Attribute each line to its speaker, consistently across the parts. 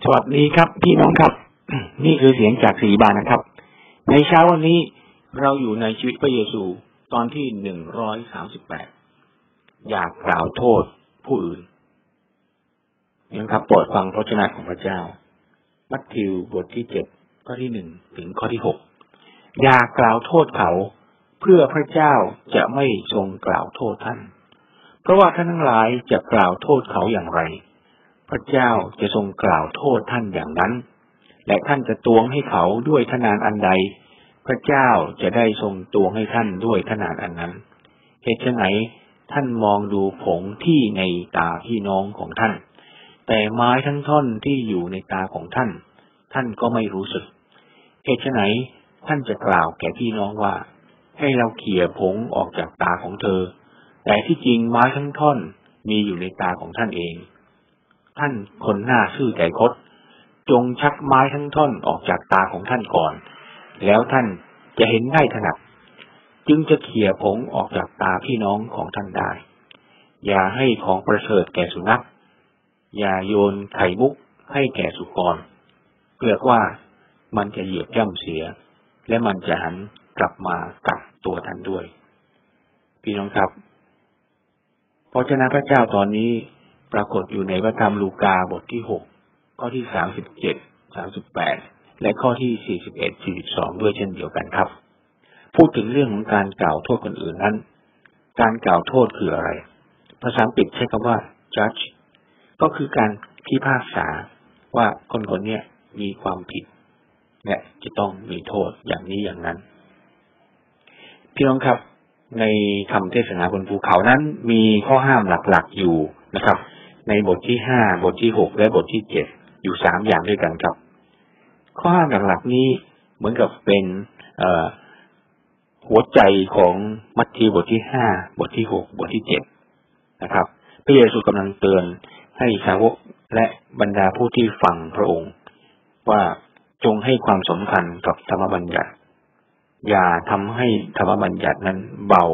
Speaker 1: สวัสดีครับ พี่น้องครับ นี่คือเสียงจากสีบานนะครับ ในเช้าวันนี้เราอยู่ในชีวิตพระเยซูตอนที่หนึ่งร้อยสามสิบแปดอยากกล่าวโทษผู้อื่นยังครับโปรดฟังพระเจ้าของพระเจ้า มัทธิวบทที่เจ็ดข้อที่หนึ่งถึงข้อที่หกอยากกล่าวโทษเขา เพื่อพระเจ้าจะไม่ทรงกล่าวโทษท่าน เพราะว่าท่านทั้งหลายจะกล่าวโทษเขาอย่างไร พระเจ้าจะทรงกล่าวโทษท่านอย่างนั้น และท่านจะตวงให้เขาด้วยทนานอันใด พระเจ้าจะได้ทรงตวงให้ท่านด้วยทนานอันนั้น เหตุไหนท่านมองดูผงที่ในตาพี่น้องของท่าน แต่ไม้ทั้งท่อนที่อยู่ในตาของท่าน ท่านก็ไม่รู้สึก เหตุไหนท่านจะกล่าวแก่พี่น้องว่า ให้เราเขี่ยผงออกจากตาของเธอ แต่ที่จริงไม้ทั้งท่อนมีอยู่ในตาของท่านเอง ท่านคนหน้าซื่อใจคดจงชักไม้ทั้งท่อนออกจากตาของท่านก่อน แล้วท่านจะเห็นง่ายถนัด จึงจะเขี่ยผงออกจากตาพี่น้องของท่านได้ อย่าให้ของประเสริฐแก่สุนัข อย่าโยนไข่มุกให้แก่สุกรเกลือกว่ามันจะเหยียบย่ำเสีย และมันจะหันกลับมากัดตัวท่านด้วย พี่น้องครับพระเจ้าพระเจ้าตอนนี้ ปรากฏอยู่ในพระธรรมลูกาบทที่หกข้อที่สามสิบเจ็ดสามสิบแปดและข้อที่สี่สิบเอ็ดสี่สิบสองด้วยเช่นเดียวกันครับ พูดถึงเรื่องของการกล่าวโทษคนอื่นนั้น การกล่าวโทษคืออะไร ภาษาอังกฤษใช้คำว่า judge ก็คือการพิพากษาว่าคนคนนี้มีความผิดและจะต้องมีโทษอย่างนี้อย่างนั้น พี่น้องครับ ในคำเทศนาบนภูเขานั้น มีข้อห้ามหลักๆอยู่นะครับ ในบทที่ห้าบทที่หกและบทที่เจ็ดอยู่สามอย่างด้วยกันครับ ข้อห้ามหลักๆนี้เหมือนกับเป็นหัวใจของมัทธิวบทที่ห้าบทที่หกบทที่เจ็ดนะครับพระเยซูกำลังเตือนให้สาวกและบรรดาผู้ที่ฟังพระองค์ ว่าจงให้ความสำคัญกับธรรมบัญญัติ อย่าทำให้ธรรมบัญญัตินั้นเบา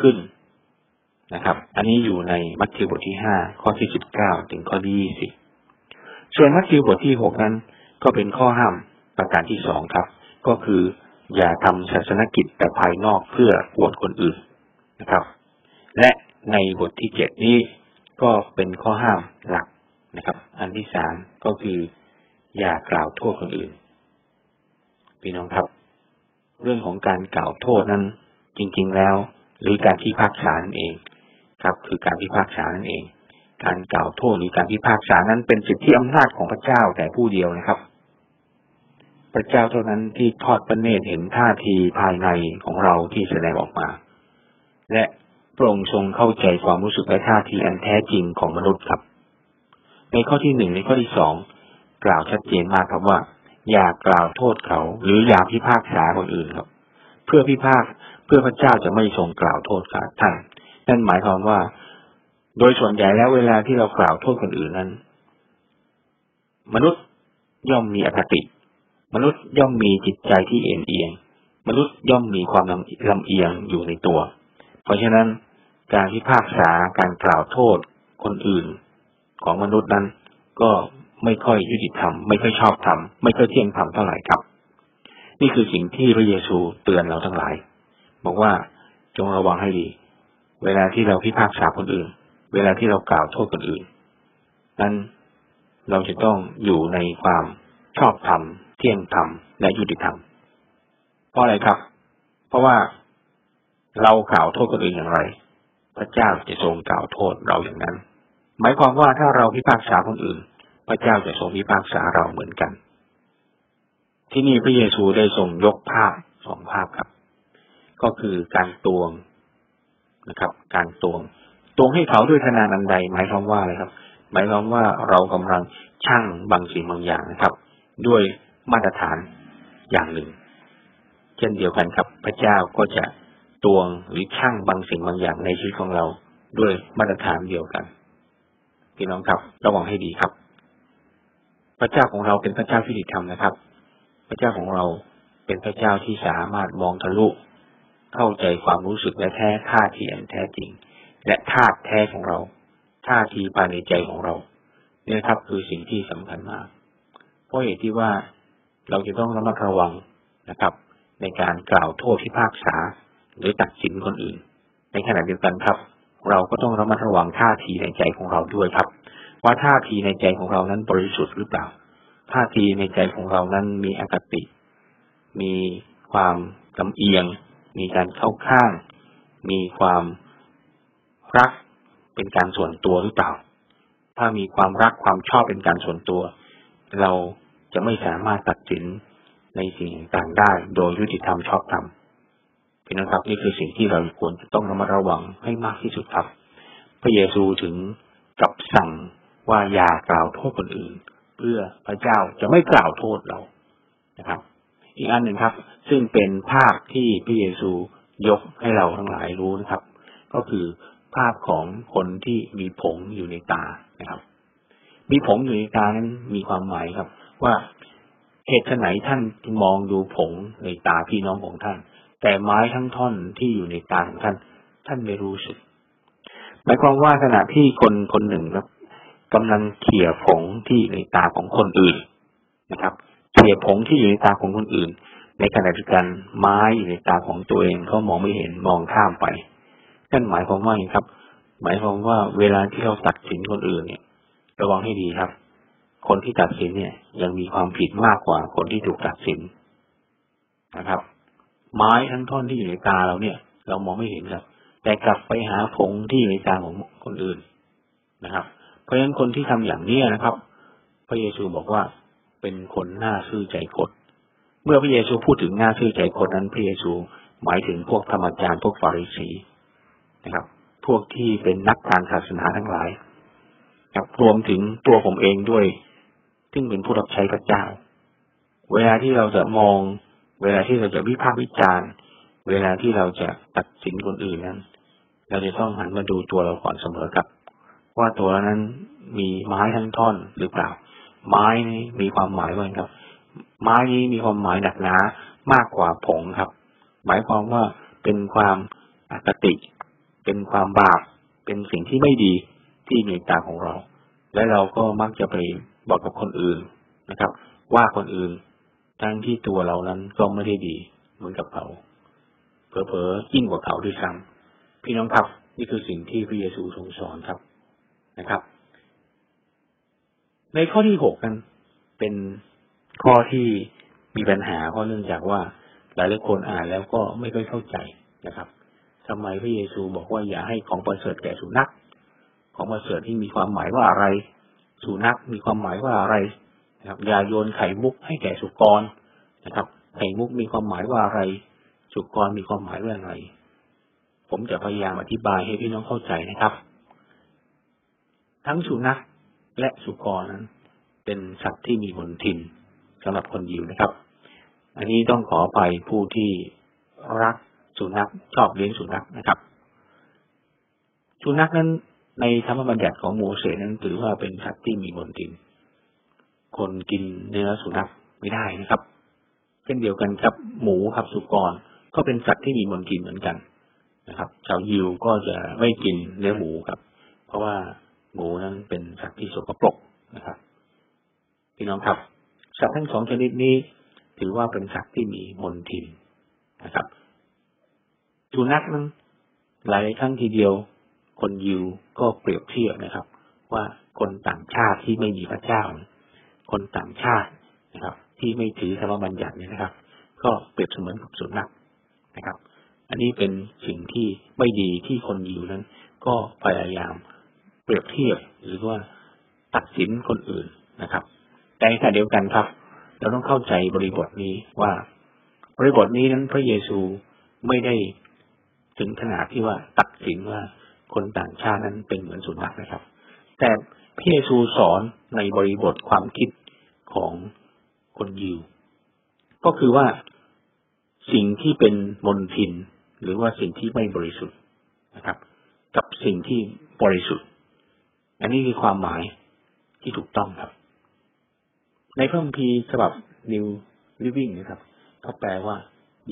Speaker 1: ขึ้น นะครับ อันนี้อยู่ในมัทธิวบทที่ห้าข้อที่สิบเก้าถึงข้อที่ยี่สิบส่วนมัทธิวบทที่หกนั้น ก็เป็นข้อห้ามประการที่สองครับ ก็คือ อย่าทำศาสนกิจแต่ภายนอกเพื่ออวดคนอื่นนะครับ และในบทที่เจ็ดนี้ก็เป็นข้อห้ามหลักนะครับ อันที่สามก็คือ อย่ากล่าวโทษคนอื่น พี่น้องครับ เรื่องของการกล่าวโทษนั้น จริง ๆ แล้ว หรือการที่พักษานั่นเอง ครับ คือการพิพากษานั่นเอง การกล่าวโทษหรือการพิพากษานั้นเป็นสิทธิอำนาจของพระเจ้าแต่ผู้เดียวนะครับ พระเจ้าเท่านั้นที่ทอดพระเนตรเห็นท่าทีภายในของเราที่แสดงออกมา และพระองค์ทรงเข้าใจความรู้สึกและท่าทีอันแท้จริงของมนุษย์ครับ ในข้อที่หนึ่งในข้อที่สองกล่าวชัดเจนมากครับว่า อย่ากล่าวโทษเขา หรืออย่าพิพากษาคนอื่นครับ เพื่อพิพากเพื่อพระเจ้าจะไม่ทรงกล่าวโทษท่าน นั่นหมายความว่า โดยส่วนใหญ่แล้วเวลาที่เรากล่าวโทษคนอื่นนั้น มนุษย์ย่อมมีอคติ มนุษย์ย่อมมีจิตใจที่เอ็นเอียง มนุษย์ย่อมมีความลำเอียงอยู่ในตัว เพราะฉะนั้นการพิพากษาการกล่าวโทษคนอื่น ของมนุษย์นั้น ก็ไม่ค่อยยุติธรรมไม่ค่อยชอบธรรมไม่ค่อยเที่ยงธรรมเท่าไหร่ครับ นี่คือสิ่งที่พระเยซูเตือนเราทั้งหลาย บอกว่าจงระวังให้ดี เวลาที่เราพิพากษาคนอื่น เวลาที่เรากล่าวโทษคนอื่น นั้นเราจะต้องอยู่ในความชอบธรรม เที่ยงธรรม และยุติธรรม เพราะอะไรครับ เพราะว่าเรากล่าวโทษคนอื่นอย่างไร พระเจ้าจะทรงกล่าวโทษเราอย่างนั้น หมายความว่าถ้าเราพิพากษาคนอื่น พระเจ้าจะทรงพิพากษาเราเหมือนกัน ที่นี่พระเยซูได้ทรงยกภาพสองภาพครับ ก็คือการตวง นะครับ การตวงตวงให้เขาด้วยธนานันใด หมายความว่าอะไรครับ หมายความว่าเรากำลังชั่งบางสิ่งบางอย่างนะครับ ด้วยมาตรฐานอย่างหนึ่ง เช่นเดียวกันครับ พระเจ้าก็จะตวงหรือชั่งบางสิ่งบางอย่างในชีวิตของเราด้วยมาตรฐานเดียวกันพี่น้องครับ ระวังให้ดีครับ พระเจ้าของเราเป็นพระเจ้าที่ดีธรรมนะครับ พระเจ้าของเราเป็นพระเจ้าที่สามารถมองทะลุ เข้าใจความรู้สึกและแท้ท่าทีอันแท้จริง และธาตุแท้ของเราท่าทีภายในใจของเราเนี่นะครับคือสิ่งที่สำคัญมาก เพราะเหตุที่ว่าเราจะต้องระมัดระวังนะครับ ในการกล่าวโทษพิพากษา หรือตัดสินคนอื่น ในขณะเดียวกันครับ เราก็ต้องระมัดระวังท่าทีในใจของเราด้วยครับ ว่าท่าทีในใจของเรานั้นบริสุทธิ์หรือเปล่า ท่าทีในใจของเรานั้นมีอคติ มีความลำเอียง มีการเข้าข้าง มีความรักเป็นการส่วนตัวหรือเปล่า ถ้ามีความรักความชอบเป็นการส่วนตัว เราจะไม่สามารถตัดสินในสิ่งต่างได้ โดยยุติธรรมชอบธรรมพี่น้องครับนี่คือสิ่งที่เราควรจะต้องระมัดระวังให้มากที่สุดครับ พระเยซูถึงกับสั่งว่าอย่ากล่าวโทษคนอื่น เพื่อพระเจ้าจะไม่กล่าวโทษเรานะครับ อีกอันหนึ่งครับ ซึ่งเป็นภาพที่พระเยซูยกให้เราทั้งหลายรู้นะครับ ก็คือภาพของคนที่มีผงอยู่ในตานะครับ มีผงอยู่ในตานั้นมีความหมายครับ ว่าเหตุไหนท่านมองดูผงในตาพี่น้องของท่าน แต่ไม้ทั้งท่อนที่อยู่ในตาของท่าน ท่านไม่รู้สึกหมายความว่าขณะที่คนคนหนึ่งครับกำลังเขี่ยผงที่ในตาของคนอื่นนะครับ เขี่ยผงที่อยู่ในตาของคนอื่น ในขณะเดียวกันไม้อยู่ในตาของตัวเองเขามองไม่เห็นมองข้ามไปนั่นหมายความว่าอย่างครับ หมายความว่าเวลาที่เราตัดสินคนอื่นเนี่ย ระวังให้ดีครับ คนที่ตัดสินเนี่ย ยังมีความผิดมากกว่าคนที่ถูกตัดสินนะครับ ไม้ทั้งท่อนที่อยู่ในตาเราเนี่ย เรามองไม่เห็นครับ แต่กลับไปหาผงที่อยู่ในตาของคนอื่นนะครับ เพราะฉะนั้นคนที่ทำอย่างนี้นะครับ พระเยซูบอกว่า เป็นคนหน้าซื่อใจคดเมื่อพระเยซูพูดถึงหน้าซื่อใจคดนั้นพระเยซูหมายถึงพวกธรรมจารย์พวกฟาริสีนะครับ พวกที่เป็นนักการศาสนาทั้งหลายครับรวมถึงตัวผมเองด้วย ซึ่งเป็นผู้รับใช้พระเจ้า เวลาที่เราจะมอง เวลาที่เราจะวิพากษ์วิจารณ์ เวลาที่เราจะตัดสินคนอื่นนั้น เราจะต้องหันมาดูตัวเราก่อนเสมอครับ ว่าตัวนั้นมีไม้ทั้งท่อนหรือเปล่า ไม้นี้มีความหมายว่าครับ ไม้นี้มีความหมายหนักหนามากกว่าผงครับ หมายความว่าเป็นความอคติ เป็นความบาป เป็นสิ่งที่ไม่ดีที่ในตาของเรา และเราก็มักจะไปบอกกับคนอื่นนะครับ ว่าคนอื่น ทั้งที่ตัวเรานั้นก็ไม่ได้ดีเหมือนกับเขาเผลอๆยิ่งกว่าเขาด้วยซ้ำพี่น้องครับ นี่คือสิ่งที่พระเยซูทรงสอนครับนะครับ ในข้อที่หกนั้นเป็นข้อที่มีปัญหาเพราะเนื่องจากว่า หลายหลายคนอ่านแล้วก็ไม่ค่อยเข้าใจนะครับทำไมพระเยซูบอกว่าอย่าให้ของประเสริฐแก่สุนัข ของประเสริฐที่มีความหมายว่าอะไร สุนัขมีความหมายว่าอะไรนะครับอย่าโยนไข่มุกให้แก่สุกรนะครับ ไข่มุกมีความหมายว่าอะไร สุกรมีความหมายว่าอะไร ผมจะพยายามอธิบายให้พี่น้องเข้าใจนะครับ ทั้งสุนัข และสุกรนั้น เป็นสัตว์ที่มีมนทินสำหรับคนยิวนะครับ อันนี้ต้องขอไปผู้ที่รักสุนัขชอบเลี้ยงสุนัขนะครับ สุนัขนั้นในธรรมบัญญัติของโมเสสนั้นถือว่าเป็นสัตว์ที่มีมนทิน คนกินเนื้อสุนัขไม่ได้นะครับ เช่นเดียวกันครับหมูครับสุกรก็เป็นสัตว์ที่มีมนทินเหมือนกันนะครับ ชาวยิวก็จะไม่กินเนื้อหมูครับ เพราะว่า หมูนั้นเป็นสัตว์ที่สกปรกนะครับ พี่น้องครับ สัตว์ทั้งสองชนิดนี้ ถือว่าเป็นสัตว์ที่มีมนทินนะครับสุนัขนั้นหลายครั้งทีเดียว คนยิวก็เปรียบเทียบนะครับ ว่าคนต่างชาติที่ไม่มีพระเจ้า คนต่างชาตินะครับ ที่ไม่ถือธรรมบัญญัตินี่นะครับ ก็เปรียบเสมือนกับสุนัขนะครับ อันนี้เป็นสิ่งที่ไม่ดีที่คนยิวนั้น ก็พยายาม รียบเทียบ หรือว่าตัดสินคนอื่นนะครับ แต่ขณะเดียวกันครับ เราต้องเข้าใจบริบทนี้ว่าบริบทนี้นั้นพระเยซูไม่ได้ถึงขนาดที่ว่าตัดสินว่าคนต่างชาตินั้นเป็นเหมือนสุนัขนะครับ แต่พระเยซูสอนในบริบทความคิดของคนยิว ก็คือว่าสิ่งที่เป็นมนทิน หรือว่าสิ่งที่ไม่บริสุทธิ์นะครับ กับสิ่งที่บริสุทธิ์ อันนี้คือความหมายที่ถูกต้องครับ ในพระคัมภีร์ฉบับ New Living นะครับเขาแปลว่า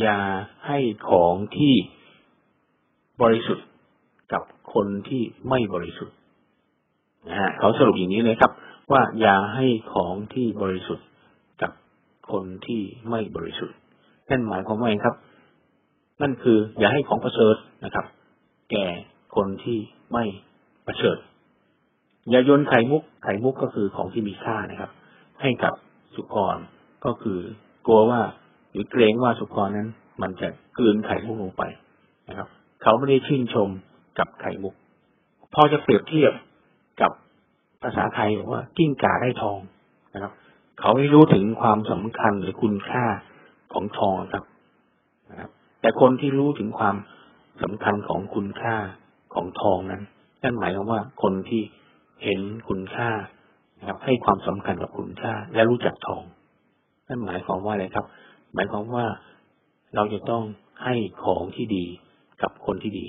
Speaker 1: อย่าให้ของที่บริสุทธิ์กับคนที่ไม่บริสุทธิ์นะฮะเขาสรุปอย่างนี้เลยครับ ว่าอย่าให้ของที่บริสุทธิ์กับคนที่ไม่บริสุทธิ์นั่นหมายความว่าไงครับ นั่นคือ อย่าให้ของประเสริฐนะครับ แก่คนที่ไม่ประเสริฐ อย่าโยนไข่มุก ไข่มุกก็คือของที่มีค่านะครับ ให้กับสุกรก็คือกลัวว่าหรือเกรงว่าสุกรนั้น มันจะกลืนไข่มุกลงไปนะครับ เขาไม่ได้ชื่นชมกับไข่มุก พอจะเปรียบเทียบกับภาษาไทยบอกว่ากิ้งก่าได้ทองนะครับ เขาไม่รู้ถึงความสำคัญหรือคุณค่าของทองครับนะครับ แต่คนที่รู้ถึงความสำคัญของคุณค่าของทองนั้นนั่นหมายความว่าคนที่ เห็นคุณค่านะครับให้ความสำคัญกับคุณค่า และรู้จักทองนั่นหมายความว่าอะไรครับ หมายความว่าเราจะต้องให้ของที่ดีกับคนที่ดี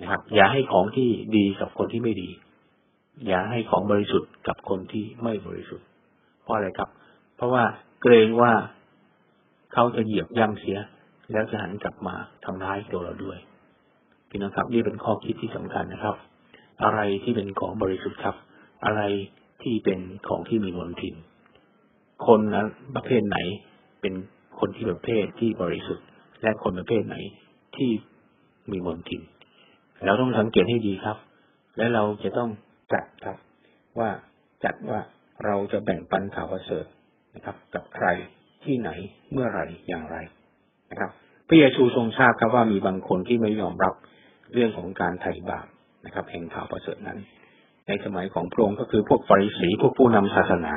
Speaker 1: นะครับ อย่าให้ของที่ดีกับคนที่ไม่ดี อย่าให้ของบริสุทธิ์กับคนที่ไม่บริสุทธิ์ เพราะอะไรครับ เพราะว่าเกรงว่าเขาจะเหยียบย่ำเสีย แล้วจะหันกลับมาทำร้ายตัวเราด้วยพี่น้องครับนี่เป็นข้อคิดที่สำคัญนะครับ อะไรที่เป็นของบริสุทธิ์ครับ อะไรที่เป็นของที่มีมลทิน คนนั้นประเภทไหนเป็นคนที่ประเภทที่บริสุทธิ์ และคนประเภทไหนที่มีมลทิน เราต้องสังเกตให้ดีครับ และเราจะต้องจัดครับ ว่าจัดว่าเราจะแบ่งปันข่าวประเสริฐนะครับ กับใครที่ไหนเมื่อไรอย่างไรนะครับพระเยซูทรงทราบครับว่ามีบางคนที่ไม่ยอมรับเรื่องของการไถ่บาป นะครับแห่งข่าวประเสริฐนั้น ในสมัยของพระองค์ก็คือพวกฟาริสีพวกผู้นำศาสนา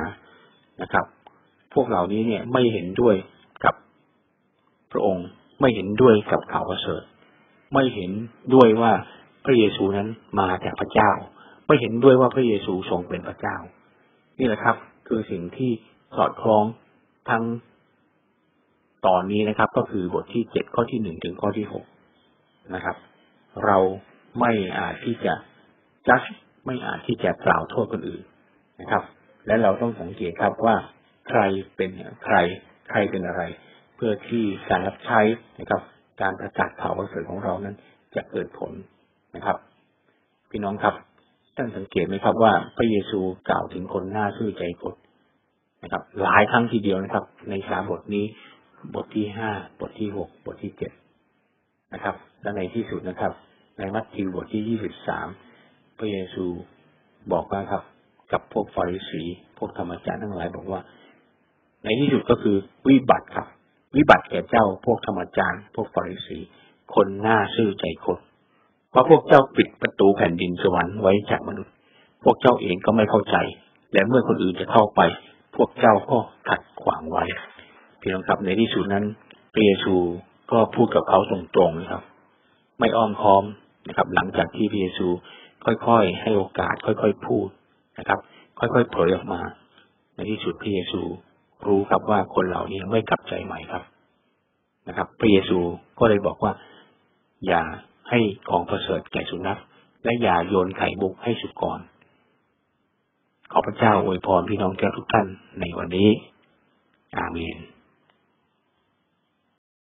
Speaker 1: นะครับ พวกเหล่านี้เนี่ยไม่เห็นด้วยกับพระองค์ไม่เห็นด้วยกับข่าวประเสริฐ ไม่เห็นด้วยว่าพระเยซูนั้นมาจากพระเจ้า ไม่เห็นด้วยว่าพระเยซูทรงเป็นพระเจ้า นี่แหละครับ คือสิ่งที่สอดคล้องทั้งตอนนี้นะครับ ก็คือบทที่เจ็ดข้อที่หนึ่งถึงข้อที่หกนะครับ เรา ไม่อาจที่จะจัดไม่อาจที่จะกล่าวโทษคนอื่นนะครับ และเราต้องสังเกตครับว่าใครเป็นใครใครเป็นอะไร เพื่อที่การรับใช้นะครับ การประกาศข่าวประเสริฐของเรานั้น จะเกิดผลนะครับ พี่น้องครับท่านสังเกตไหมครับว่าพระเยซูกล่าวถึงคนหน้าซื่อใจกดนะครับ หลายครั้งทีเดียวนะครับ ในสามบทนี้ บทที่ห้าบทที่หกบทที่เจ็ดนะครับ และในที่สุดนะครับ ในมัทธิวบทที่ยี่สิบสามพระเยซูบอกว่าครับ กับพวกฟาริสี พวกธรรมจารย์ทั้งหลายบอกว่า ในที่สุดก็คือวิบัติครับ วิบัติแก่เจ้าพวกธรรมจารย์ พวกฟาริสี คนหน้าซื่อใจคดเพราะพวกเจ้าปิดประตูแผ่นดินสวรรค์ไว้จากมนุษย์ พวกเจ้าเองก็ไม่เข้าใจ และเมื่อคนอื่นจะเข้าไป พวกเจ้าก็ขัดขวางไว้พี่น้องครับในที่สุดนั้นพระเยซูก็พูดกับเขาตรงๆนะครับ ไม่อ้อมค้อมนะครับ หลังจากที่พระเยซูค่อยๆให้โอกาส ค่อยๆพูดนะครับ ค่อยๆเผยออกมา ในที่สุดพระเยซูรู้ครับว่าคนเหล่านี้ไม่กลับใจใหม่ครับนะครับ พระเยซูก็เลยบอกว่า อย่าให้ของประเสริฐแก่สุนัขและอย่าโยนไข่บุกให้สุกรขอพระเจ้าอวยพรพี่น้องแก่ทุกท่านในวันนี้ อาเมน